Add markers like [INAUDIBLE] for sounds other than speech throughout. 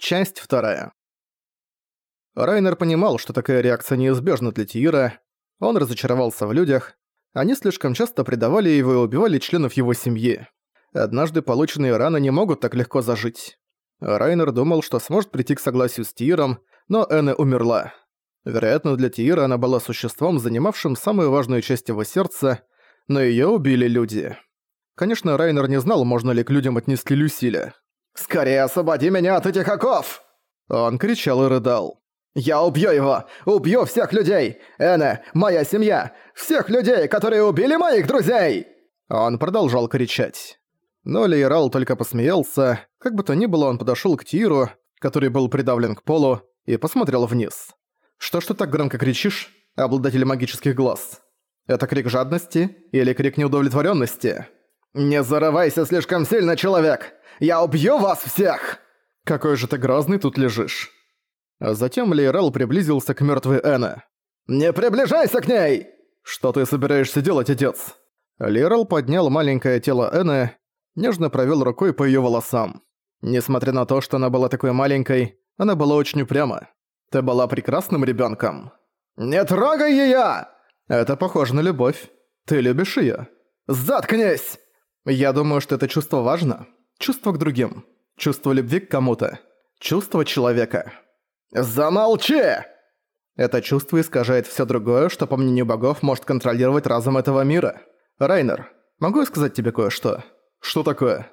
Часть вторая. Райнер понимал, что такая реакция неизбежна для Тиира. Он разочаровался в людях. Они слишком часто предавали его и убивали членов его семьи. Однажды полученные раны не могут так легко зажить. Райнер думал, что сможет прийти к согласию с Тииром, но Эне умерла. Вероятно, для Тиира она была существом, занимавшим самую важную часть его сердца, но её убили люди. Конечно, Райнер не знал, можно ли к людям отнести Люсиля. «Скорее освободи меня от этих оков!» Он кричал и рыдал. «Я убью его! Убью всех людей! Эне, моя семья! Всех людей, которые убили моих друзей!» Он продолжал кричать. Но Лейрал только посмеялся. Как бы то ни было, он подошёл к Тиру, который был придавлен к полу, и посмотрел вниз. «Что ж ты так громко кричишь, обладатель магических глаз? Это крик жадности или крик неудовлетворённости?» «Не зарывайся слишком сильно, человек! Я убью вас всех!» «Какой же ты грозный тут лежишь!» А затем Лейрал приблизился к мёртвой Эна. «Не приближайся к ней!» «Что ты собираешься делать, отец?» Лейрал поднял маленькое тело Эны, нежно провёл рукой по её волосам. Несмотря на то, что она была такой маленькой, она была очень упряма. Ты была прекрасным ребёнком. «Не трогай её!» Это похоже на любовь. Ты любишь её? «Заткнись!» Я думаю, что это чувство важно. Чувство к другим. Чувство любви к кому-то. Чувство человека. «Замолчи!» Это чувство искажает всё другое, что, по мнению богов, может контролировать разум этого мира. Райнер, могу я сказать тебе кое-что? Что такое?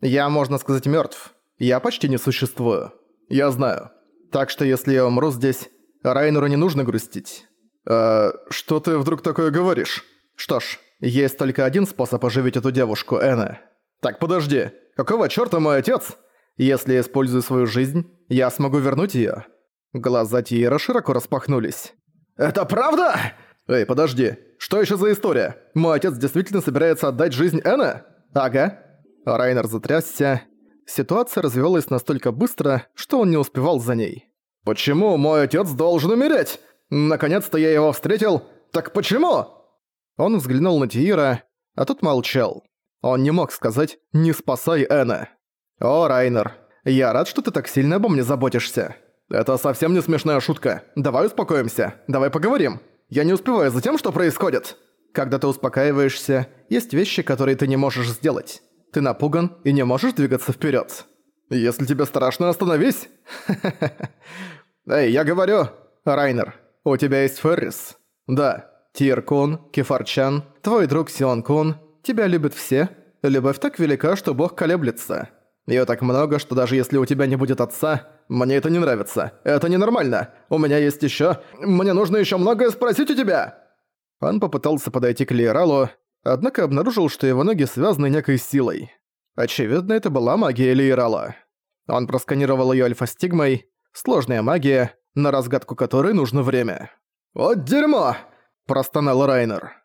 Я, можно сказать, мёртв. Я почти не существую. Я знаю. Так что если я умру здесь, Райнеру не нужно грустить. «Э, что ты вдруг такое говоришь?» «Что ж, есть только один способ оживить эту девушку, Эна. Так подожди, какого чёрта мой отец? Если я использую свою жизнь, я смогу вернуть её. Глаза Тиера широко распахнулись. «Это правда?» «Эй, подожди, что ещё за история? Мой отец действительно собирается отдать жизнь Эна?» «Ага». Райнер затрясся. Ситуация развивалась настолько быстро, что он не успевал за ней. «Почему мой отец должен умереть? Наконец-то я его встретил. Так почему?» Он взглянул на Тиира, а тот молчал. Он не мог сказать «не спасай Эна». «О, Райнер, я рад, что ты так сильно обо мне заботишься. Это совсем не смешная шутка. Давай успокоимся, давай поговорим. Я не успеваю за тем, что происходит. Когда ты успокаиваешься, есть вещи, которые ты не можешь сделать. Ты напуган и не можешь двигаться вперед. Если тебе страшно, остановись. [LAUGHS] Эй, я говорю, Райнер, у тебя есть Феррис? Да. Тир-кун, Кефарчан, твой друг Сион-кун, тебя любят все. Любовь так велика, что бог колеблется. Её так много, что даже если у тебя не будет отца, мне это не нравится. Это ненормально. У меня есть ещё... Мне нужно ещё многое спросить у тебя!» Он попытался подойти к Лиералу, однако обнаружил, что его ноги связаны некой силой. Очевидно, это была магия Лиерала. Он просканировал её альфа-стигмой, сложная магия, на разгадку которой нужно время. «Вот дерьмо!» – простонал Райнер.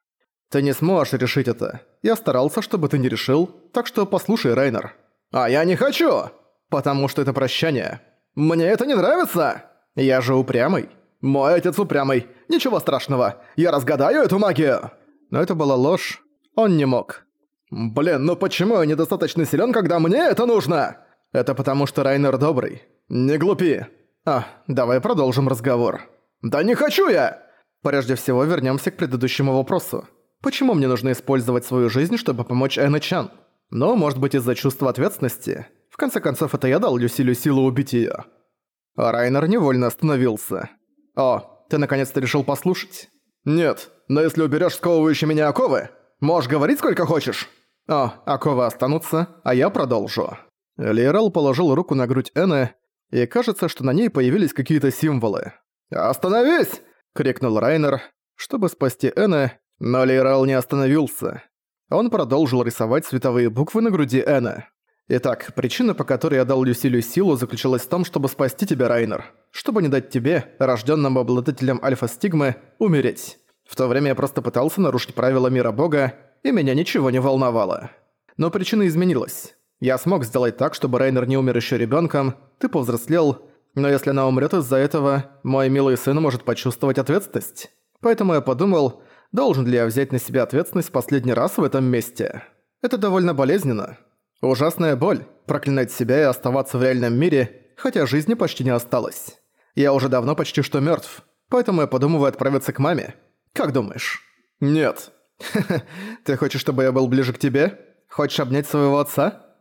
«Ты не сможешь решить это. Я старался, чтобы ты не решил, так что послушай, Райнер». «А я не хочу!» «Потому что это прощание». «Мне это не нравится!» «Я же упрямый». «Мой отец упрямый. Ничего страшного. Я разгадаю эту магию!» Но это была ложь. Он не мог. «Блин, ну почему я недостаточно силен, когда мне это нужно?» «Это потому что Райнер добрый». «Не глупи». «А, давай продолжим разговор». «Да не хочу я!» Прежде всего вернемся к предыдущему вопросу. Почему мне нужно использовать свою жизнь, чтобы помочь Энна Чан? Но, может быть, из-за чувства ответственности. В конце концов, это я дал Люсилю силу убить её. А Райнер невольно остановился. «О, ты наконец-то решил послушать?» «Нет, но если уберёшь сковывающие меня оковы, можешь говорить сколько хочешь». «О, оковы останутся, а я продолжу». Лейрал положил руку на грудь Энны, и кажется, что на ней появились какие-то символы. «Остановись!» — крикнул Райнер, чтобы спасти Энны, но Лейрал не остановился. Он продолжил рисовать световые буквы на груди Энны. Итак, причина, по которой я дал Люсилю силу, заключалась в том, чтобы спасти тебя, Райнер. Чтобы не дать тебе, рожденному обладателем альфа-стигмы, умереть. В то время я просто пытался нарушить правила мира Бога, и меня ничего не волновало. Но причина изменилась. Я смог сделать так, чтобы Райнер не умер еще ребенком, ты повзрослел, но если она умрет из-за этого, мой милый сын может почувствовать ответственность. Поэтому я подумал, должен ли я взять на себя ответственность в последний раз в этом месте. Это довольно болезненно. Ужасная боль – проклинать себя и оставаться в реальном мире, хотя жизни почти не осталось. Я уже давно почти что мертв, поэтому я подумываю отправиться к маме. Как думаешь? Нет. [LAUGHS] Ты хочешь, чтобы я был ближе к тебе? Хочешь обнять своего отца?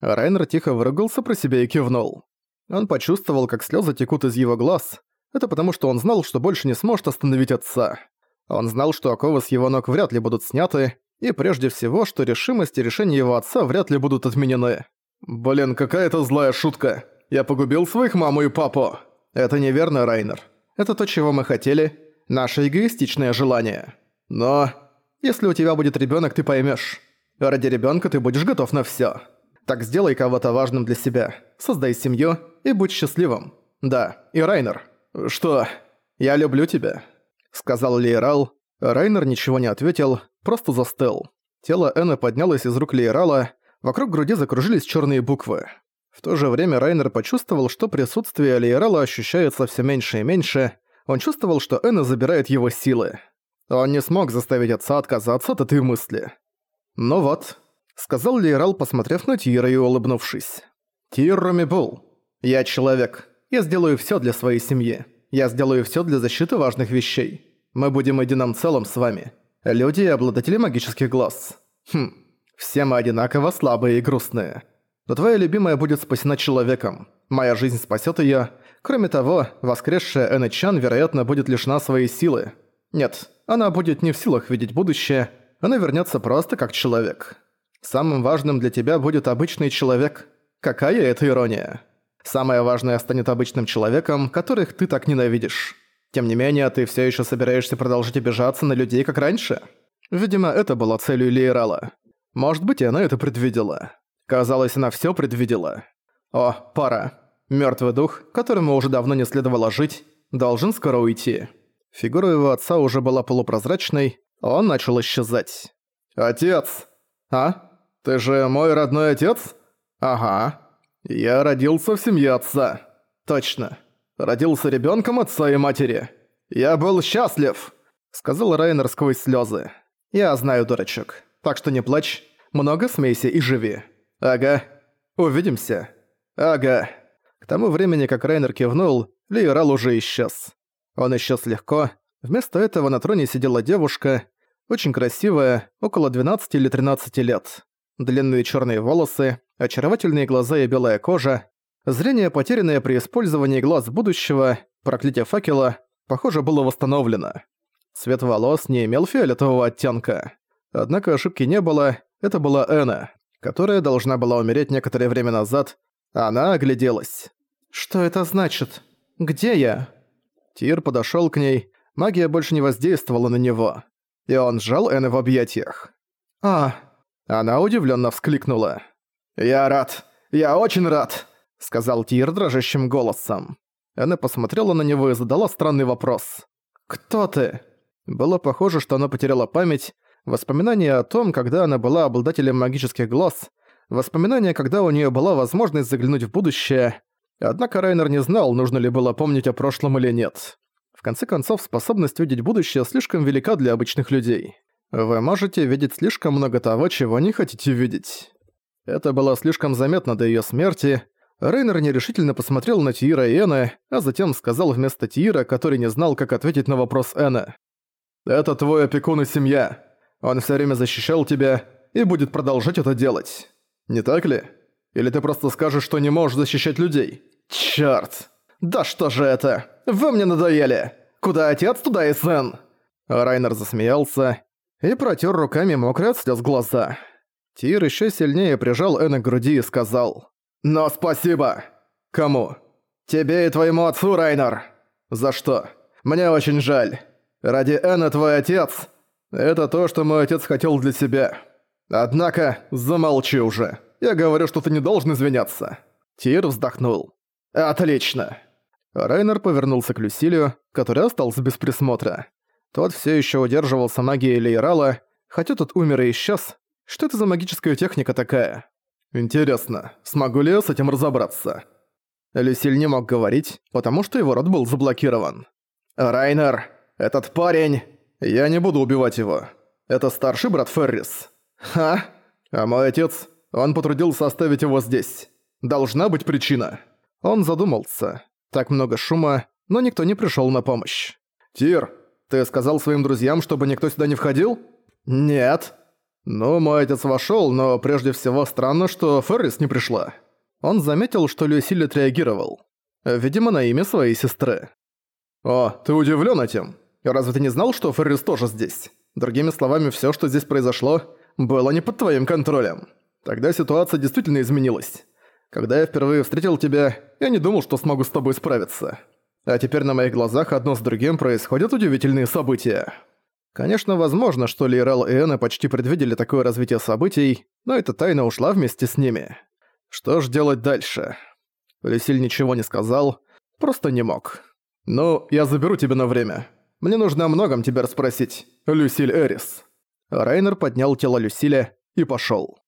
Райнер тихо выругался про себя и кивнул. Он почувствовал, как слезы текут из его глаз. Это потому, что он знал, что больше не сможет остановить отца. Он знал, что оковы с его ног вряд ли будут сняты, и прежде всего, что решимость и решение его отца вряд ли будут отменены. «Блин, какая это злая шутка! Я погубил своих маму и папу!» «Это неверно, Райнер. Это то, чего мы хотели. Наше эгоистичное желание. Но если у тебя будет ребенок, ты поймешь. Ради ребенка ты будешь готов на все. Так сделай кого-то важным для себя. Создай семью и будь счастливым. Да, и Райнер. Что? Я люблю тебя», — сказал Лейрал. Райнер ничего не ответил, просто застыл. Тело Эна поднялось из рук Лейрала, вокруг груди закружились черные буквы. В то же время Райнер почувствовал, что присутствие Лейрала ощущается все меньше и меньше. Он чувствовал, что Эна забирает его силы. Он не смог заставить отца отказаться от этой мысли. «Ну вот», — сказал Лейрал, посмотрев на Тира и улыбнувшись. «Тир Ромибул, я человек. Я сделаю все для своей семьи. Я сделаю все для защиты важных вещей. Мы будем единым целым с вами. Люди и обладатели магических глаз. Хм, все мы одинаково слабые и грустные. Но твоя любимая будет спасена человеком. Моя жизнь спасет ее. Кроме того, воскресшая Энна Чан, вероятно, будет лишена своей силы. Нет, она будет не в силах видеть будущее, она вернется просто как человек. Самым важным для тебя будет обычный человек. Какая это ирония? Самое важное станет обычным человеком, которых ты так ненавидишь. Тем не менее, ты все еще собираешься продолжить обижаться на людей, как раньше? Видимо, это была целью Лейрала. Может быть, и она это предвидела. Казалось, она все предвидела. О, пора. Мертвый дух, которому уже давно не следовало жить, должен скоро уйти. Фигура его отца уже была полупрозрачной, он начал исчезать. «Отец! А? Ты же мой родной отец?» «Ага. Я родился в семье отца. Точно. Родился ребенком отца и матери. Я был счастлив!» Сказал Райнер сквозь слезы. «Я знаю, дурачок. Так что не плачь. Много смейся и живи. Ага. Увидимся. Ага». К тому времени, как Райнер кивнул, Лейрал уже исчез. Он исчез легко. Вместо этого на троне сидела девушка, очень красивая, около 12 или 13 лет. Длинные черные волосы, очаровательные глаза и белая кожа, Зрение, потерянное при использовании глаз будущего, проклятие факела, похоже, было восстановлено. Цвет волос не имел фиолетового оттенка. Однако ошибки не было, это была Эна, которая должна была умереть некоторое время назад. Она огляделась. «Что это значит? Где я?» Тир подошёл к ней, магия больше не воздействовала на него. И он сжал Эны в объятиях. «А...» Она удивлённо вскликнула. «Я рад! Я очень рад!» — сказал Тир дрожащим голосом. Она посмотрела на него и задала странный вопрос. «Кто ты?» Было похоже, что она потеряла память, воспоминания о том, когда она была обладателем магических глаз, воспоминания, когда у нее была возможность заглянуть в будущее. Однако Райнер не знал, нужно ли было помнить о прошлом или нет. В конце концов, способность видеть будущее слишком велика для обычных людей. Вы можете видеть слишком много того, чего не хотите видеть. Это было слишком заметно до её смерти, Рейнер нерешительно посмотрел на Тиира и Эна, а затем сказал вместо Тиира, который не знал, как ответить на вопрос Эна. «Это твой опекун и семья. Он все время защищал тебя и будет продолжать это делать. Не так ли? Или ты просто скажешь, что не можешь защищать людей? Чёрт! Да что же это? Вы мне надоели! Куда отец, туда и сын!» Райнер засмеялся и протер руками мокрые от слез глаза. Тир еще сильнее прижал Эна к груди и сказал... «Но спасибо!» «Кому?» «Тебе и твоему отцу, Райнер!» «За что?» «Мне очень жаль. Ради Энна твой отец...» «Это то, что мой отец хотел для себя. Однако, замолчи уже. Я говорю, что ты не должен извиняться». Тир вздохнул. «Отлично!» Райнер повернулся к Люсилию, который остался без присмотра. Тот все еще удерживался магией Лейрала, хотя тот умер и исчез. Что это за магическая техника такая? Интересно, смогу ли я с этим разобраться? Люсиль не мог говорить, потому что его рот был заблокирован. «Райнер, этот парень... Я не буду убивать его. Это старший брат Феррис. Ха? А мой отец, он потрудился оставить его здесь. Должна быть причина. Он задумался. Так много шума, но никто не пришёл на помощь. «Тир, ты сказал своим друзьям, чтобы никто сюда не входил?» «Нет». «Ну, мой отец вошёл, но прежде всего странно, что Феррис не пришла». Он заметил, что Люсиль отреагировал. Видимо, на имя своей сестры. «О, ты удивлен этим? Разве ты не знал, что Феррис тоже здесь? Другими словами, все, что здесь произошло, было не под твоим контролем. Тогда ситуация действительно изменилась. Когда я впервые встретил тебя, я не думал, что смогу с тобой справиться. А теперь на моих глазах одно с другим происходят удивительные события. Конечно, возможно, что Лейрел и Эна почти предвидели такое развитие событий, но эта тайна ушла вместе с ними. Что ж делать дальше? Люсиль ничего не сказал, просто не мог. «Ну, я заберу тебя на время. Мне нужно о многом тебя расспросить, Люсиль Эрис». Райнер поднял тело Люсиля и пошёл.